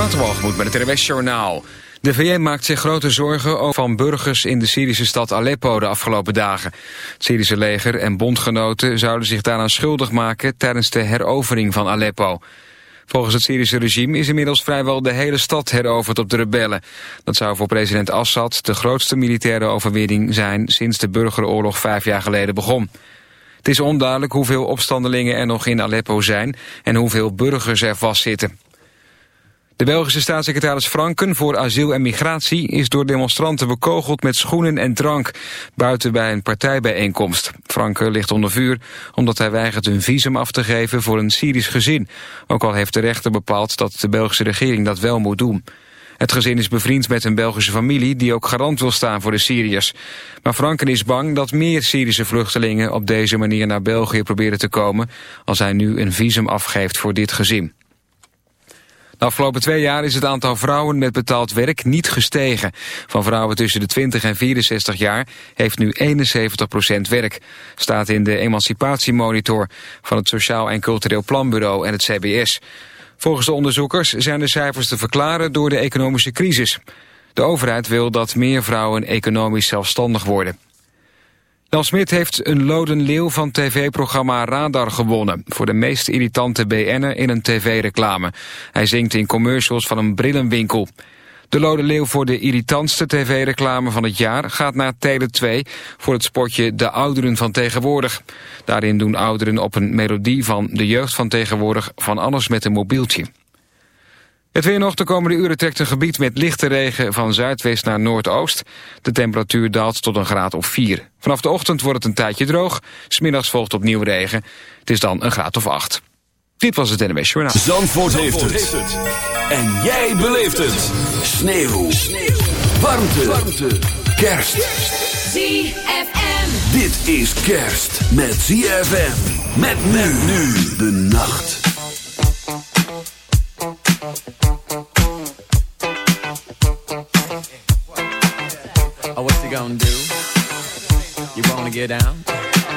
Waterwalgemoed met het RWS Journaal. De VN maakt zich grote zorgen over van burgers in de Syrische stad Aleppo de afgelopen dagen. Het Syrische leger en bondgenoten zouden zich daaraan schuldig maken tijdens de herovering van Aleppo. Volgens het Syrische regime is inmiddels vrijwel de hele stad heroverd op de rebellen. Dat zou voor president Assad de grootste militaire overwinning zijn sinds de burgeroorlog vijf jaar geleden begon. Het is onduidelijk hoeveel opstandelingen er nog in Aleppo zijn en hoeveel burgers er vastzitten. De Belgische staatssecretaris Franken voor asiel en migratie is door demonstranten bekogeld met schoenen en drank buiten bij een partijbijeenkomst. Franken ligt onder vuur omdat hij weigert een visum af te geven voor een Syrisch gezin. Ook al heeft de rechter bepaald dat de Belgische regering dat wel moet doen. Het gezin is bevriend met een Belgische familie die ook garant wil staan voor de Syriërs. Maar Franken is bang dat meer Syrische vluchtelingen op deze manier naar België proberen te komen als hij nu een visum afgeeft voor dit gezin. De afgelopen twee jaar is het aantal vrouwen met betaald werk niet gestegen. Van vrouwen tussen de 20 en 64 jaar heeft nu 71% werk. Staat in de emancipatiemonitor van het Sociaal en Cultureel Planbureau en het CBS. Volgens de onderzoekers zijn de cijfers te verklaren door de economische crisis. De overheid wil dat meer vrouwen economisch zelfstandig worden. Dan Smit heeft een loden leeuw van tv-programma Radar gewonnen... voor de meest irritante BN'er in een tv-reclame. Hij zingt in commercials van een brillenwinkel. De Lode Leeuw voor de irritantste tv-reclame van het jaar gaat naar Tele 2 voor het spotje De Ouderen van Tegenwoordig. Daarin doen ouderen op een melodie van de jeugd van tegenwoordig van alles met een mobieltje. Het weer nog de komende uren trekt een gebied met lichte regen van zuidwest naar noordoost. De temperatuur daalt tot een graad of 4. Vanaf de ochtend wordt het een tijdje droog. Smiddags volgt opnieuw regen. Het is dan een graad of 8. Dit was het NMS Journaal. Zandvoort, Zandvoort heeft, het. En jij beleeft het. Sneeuw. Sneeuw. Warmte. Warmte. Kerst. ZFM. Dit is kerst met ZFM. Met men nu de nacht. Get down?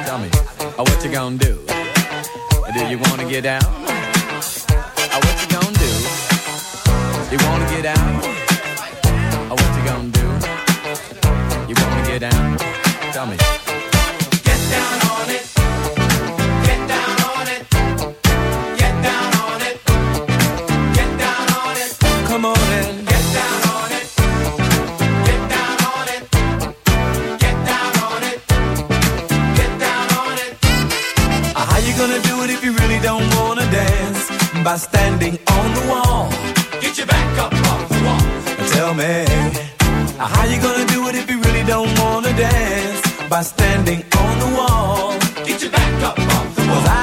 Tell me. Oh, what you gonna do? Do you wanna get down? Oh, what you gonna do? You wanna get down? Oh, what you gonna do? You wanna get down? Tell me. Get down By standing on the wall. Get your back up off the wall. Tell me, how you gonna do it if you really don't wanna dance? By standing on the wall. Get your back up off the wall.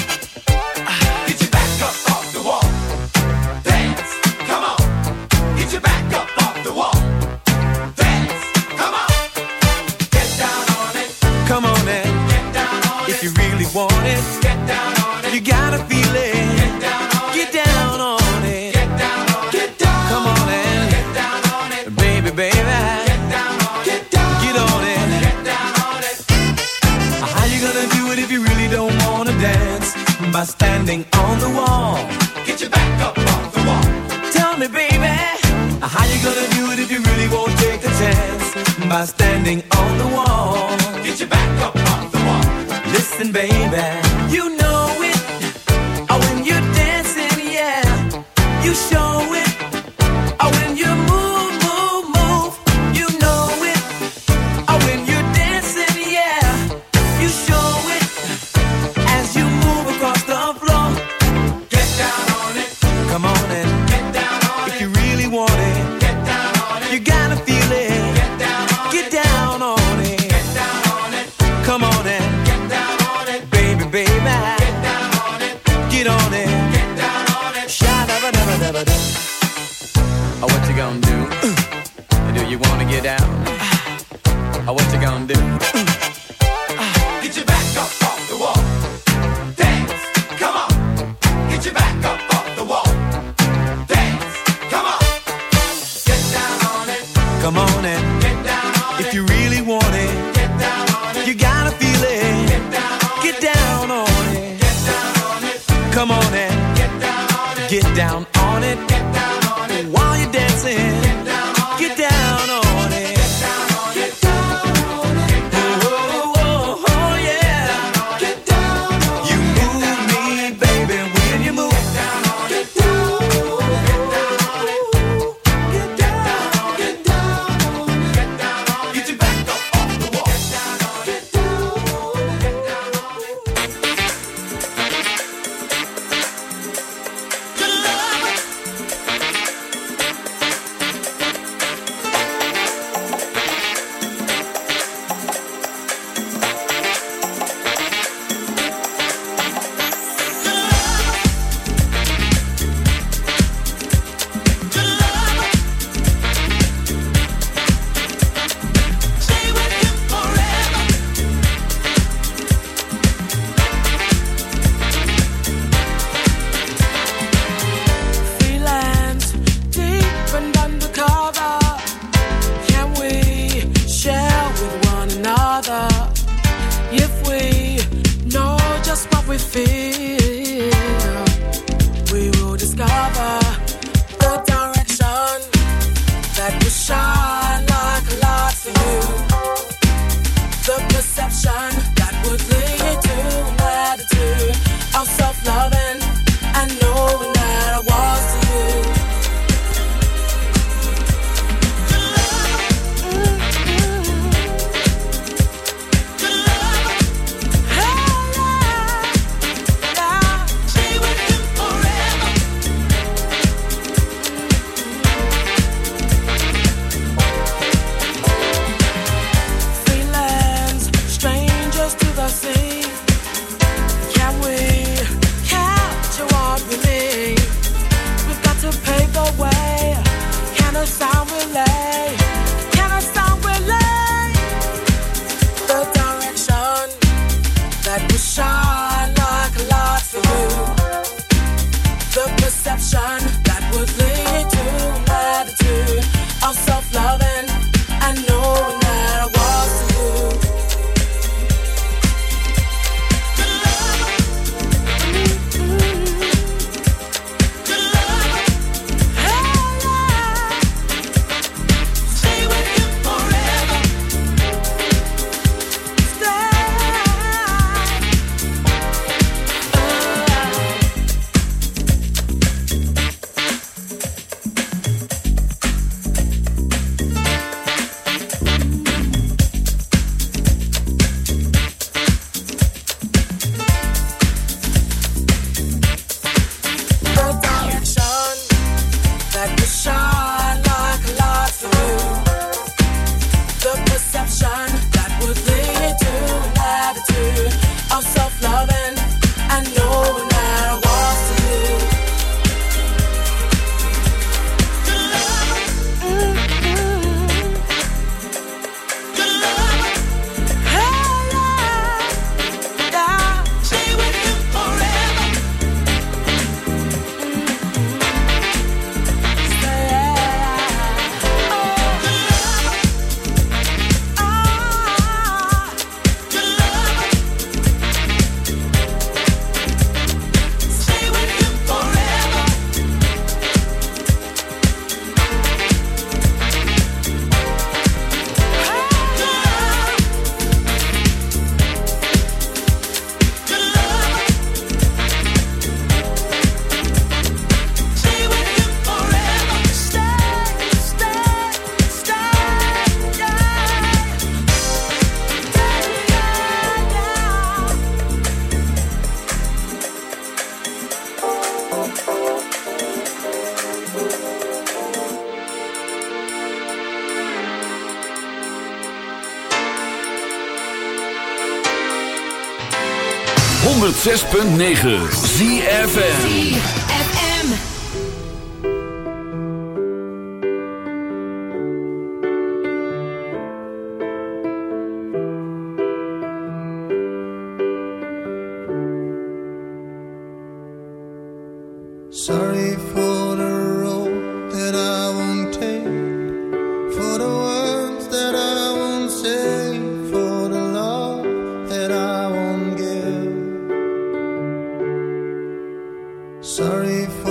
gonna do? Uh, do you wanna get down? Uh, or what you gonna do? Uh, 106.9 ZFN Sorry for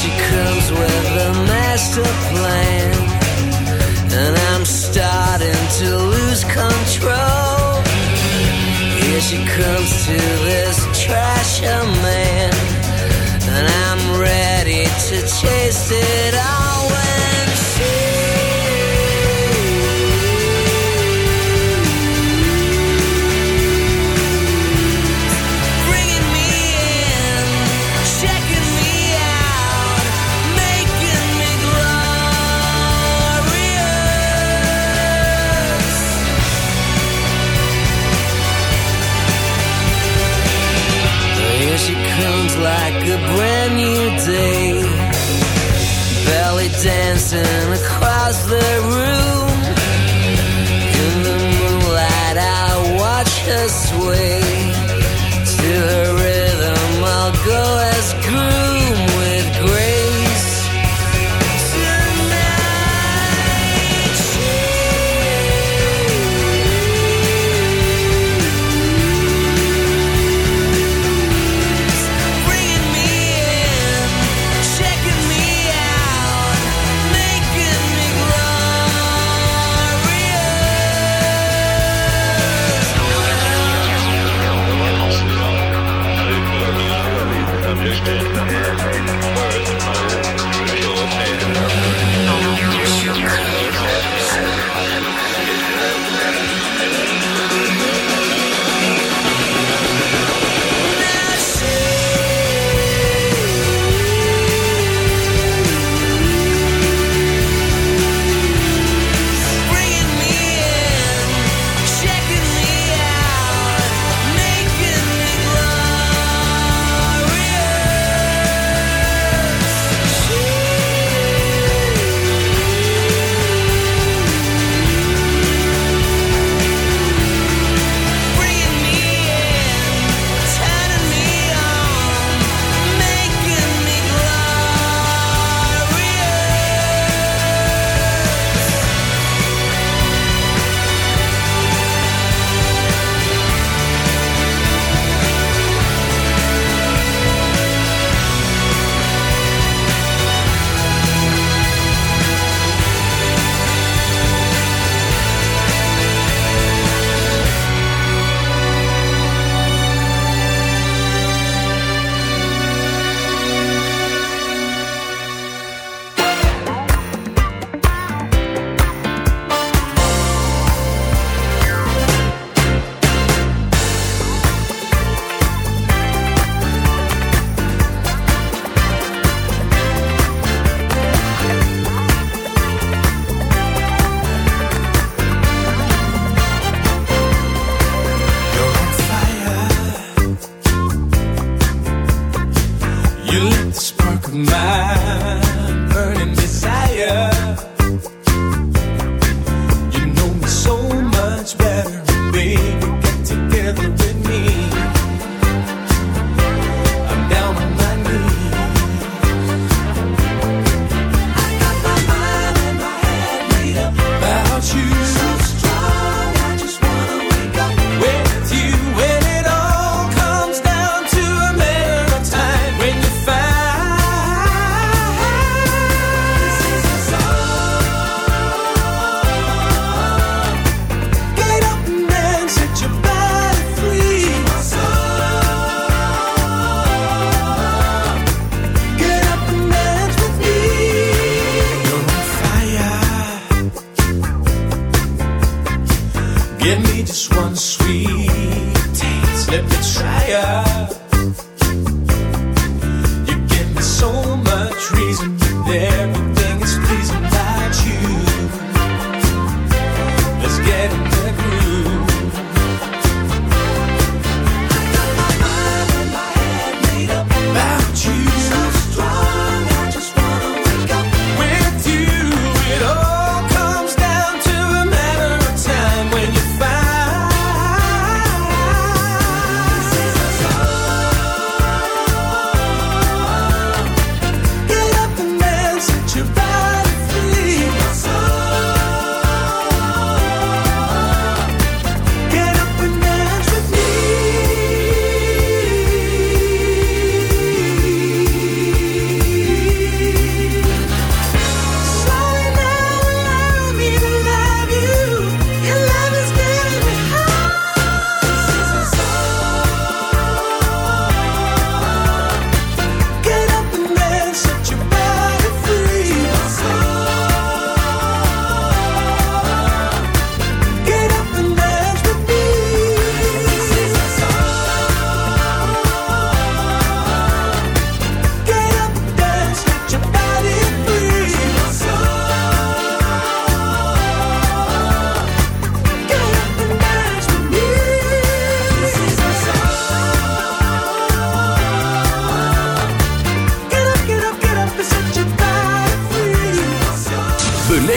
She comes with a master plan, and I'm starting to lose control. Here she comes to this trasher man, and I'm ready to chase it all. dancing across the room. In the moonlight, I watch her sway to her rhythm. I'll go.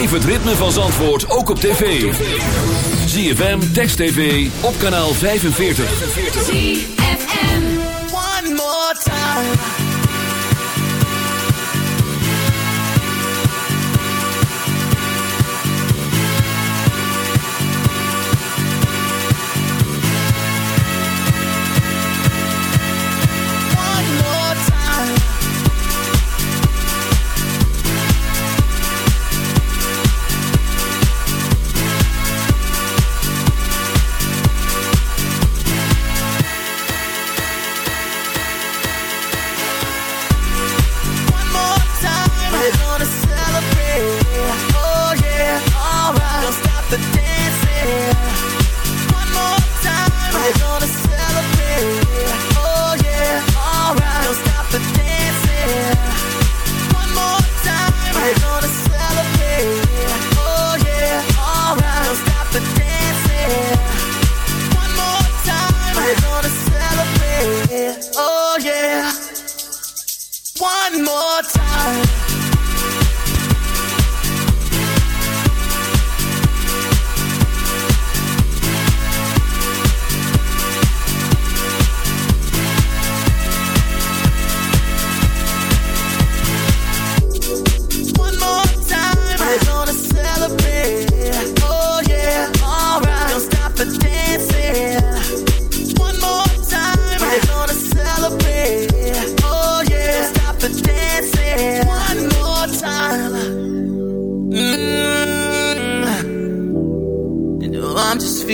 Beleef het ritme van Zandvoort ook op tv. ZFM, Text TV, op kanaal 45. One more time.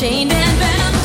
chained and bound.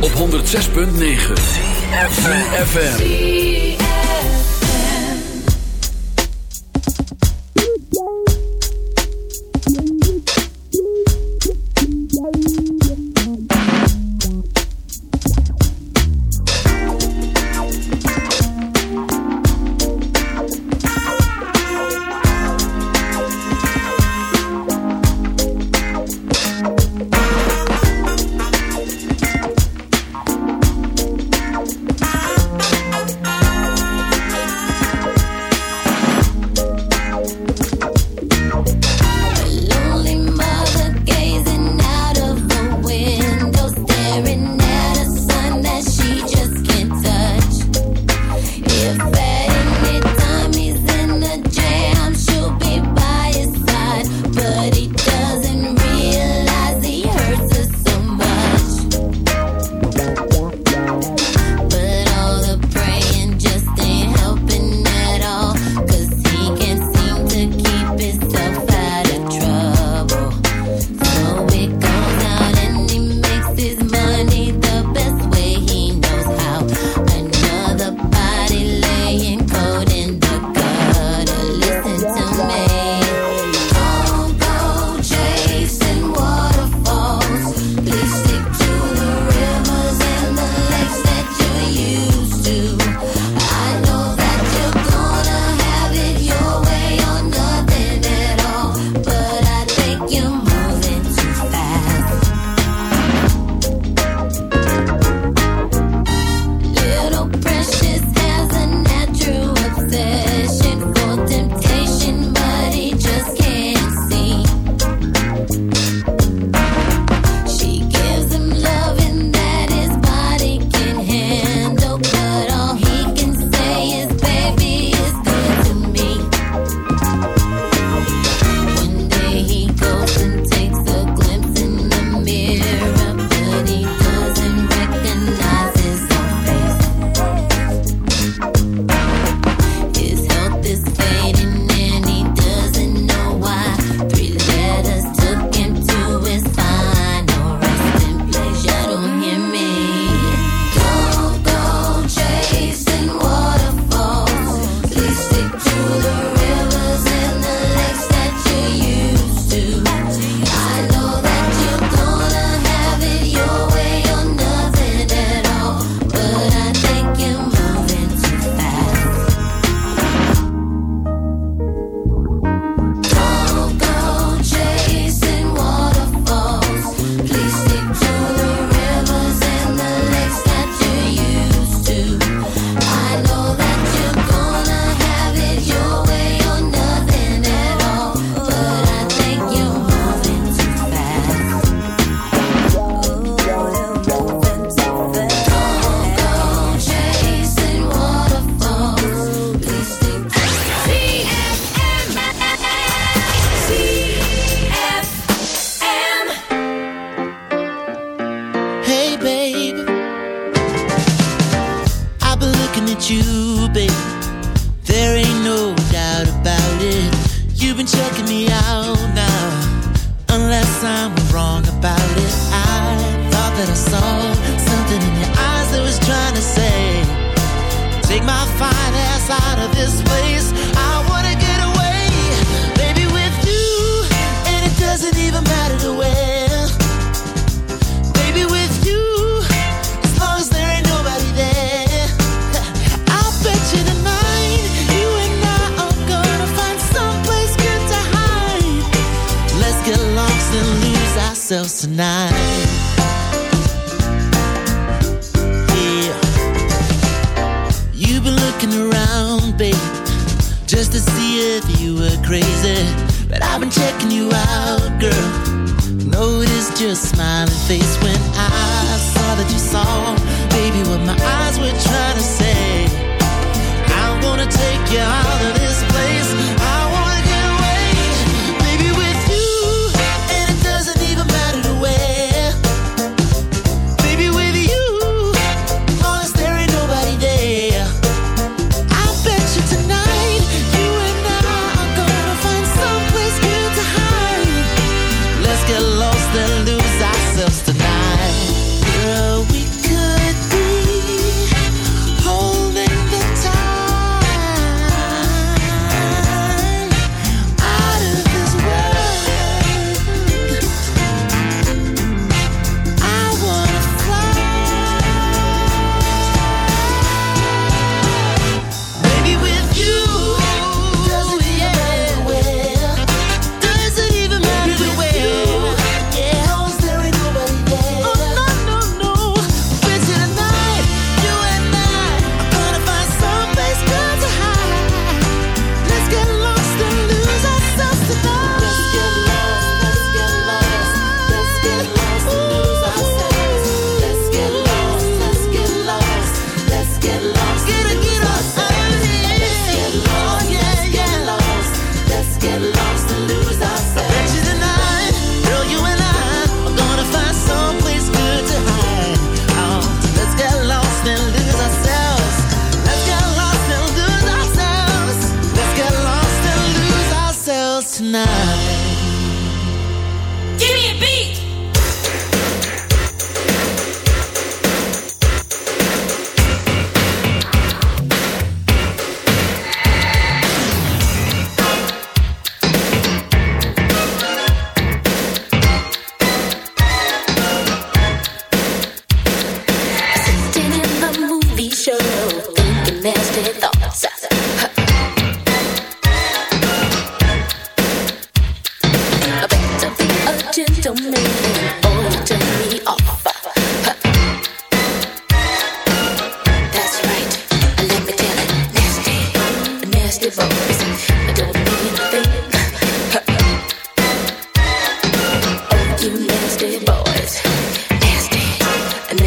Op 106.9 FM.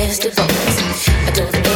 Nasty boys. I don't ever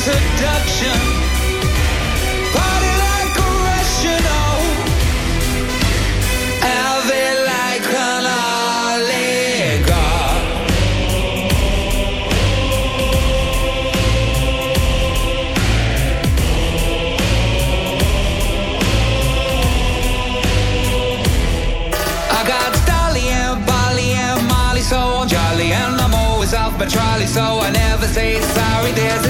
seduction. Party like a Russian, oh. Ave like an oligarch. I got Dolly and Bolly and Molly, so I'm jolly. And I'm always off my trolley, so I never say sorry. There's